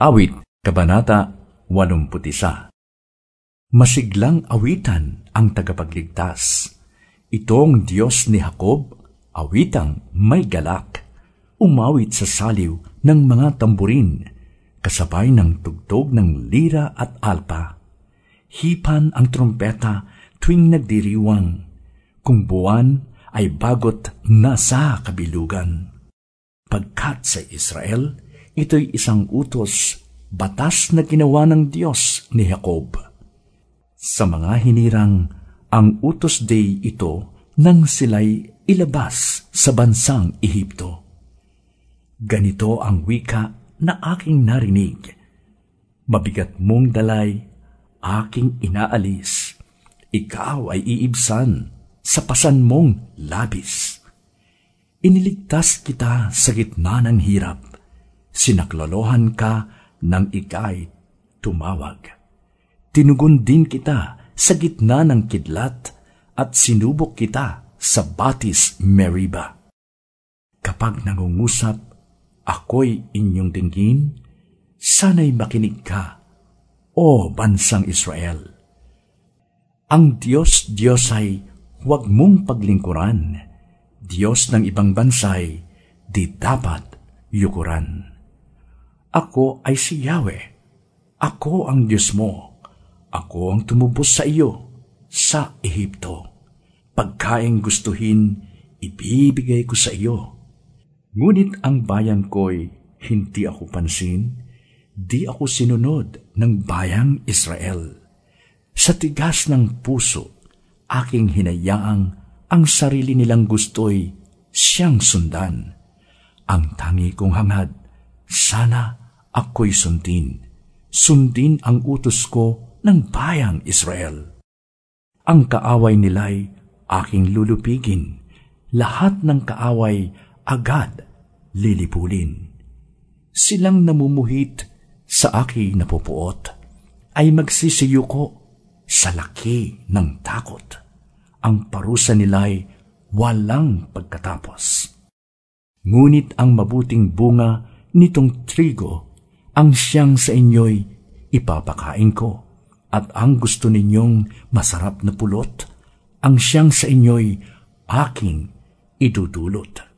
Awit, Kabanata 81 Masiglang awitan ang tagapagligtas. Itong Diyos ni Jacob, awitang may galak. Umawit sa saliw ng mga tamburin, kasabay ng tugtog ng lira at alpa. Hipan ang trompeta tuwing nagdiriwang, kung buwan ay bagot nasa kabilugan. Pagkat sa Israel, ito'y isang utos, batas na ginawa ng Diyos ni Jacob. Sa mga hinirang, ang utos day ito nang sila'y ilabas sa bansang Ehipto. Ganito ang wika na aking narinig. Mabigat mong dalay, aking inaalis. Ikaw ay iibsan sa pasan mong labis. Iniligtas kita sa gitna ng hirap. Sinaklolohan ka ng ikay tumawag. Tinugon din kita sa gitna ng kidlat at sinubok kita sa batis Meriba. Kapag nangungusap, ako'y inyong dinggin, sana'y makinig ka, o bansang Israel. Ang Diyos Diyos ay huwag mong paglingkuran. Diyos ng ibang bansay, di dapat yukuran. Ako ay si Yahweh. Ako ang Diyos mo. Ako ang tumubos sa iyo sa Ehipto. Pagkaing gustuhin, ibibigay ko sa iyo. Ngunit ang bayan ko'y hindi ako pansin, di ako sinunod ng bayang Israel. Sa tigas ng puso, aking hinayaang ang sarili nilang gusto'y siyang sundan. Ang tangi kong hangad, sana ako'y sundin. Sundin ang utos ko ng bayang Israel. Ang kaaway nila'y aking lulupigin. Lahat ng kaaway agad lilipulin. Silang namumuhit sa aking napupuot ay magsisiyuko sa laki ng takot. Ang parusa nila'y walang pagkatapos. Ngunit ang mabuting bunga nitong trigo ang siyang sa inyo'y ipapakain ko, at ang gusto ninyong masarap na pulot, ang siyang sa inyo'y aking idudulot.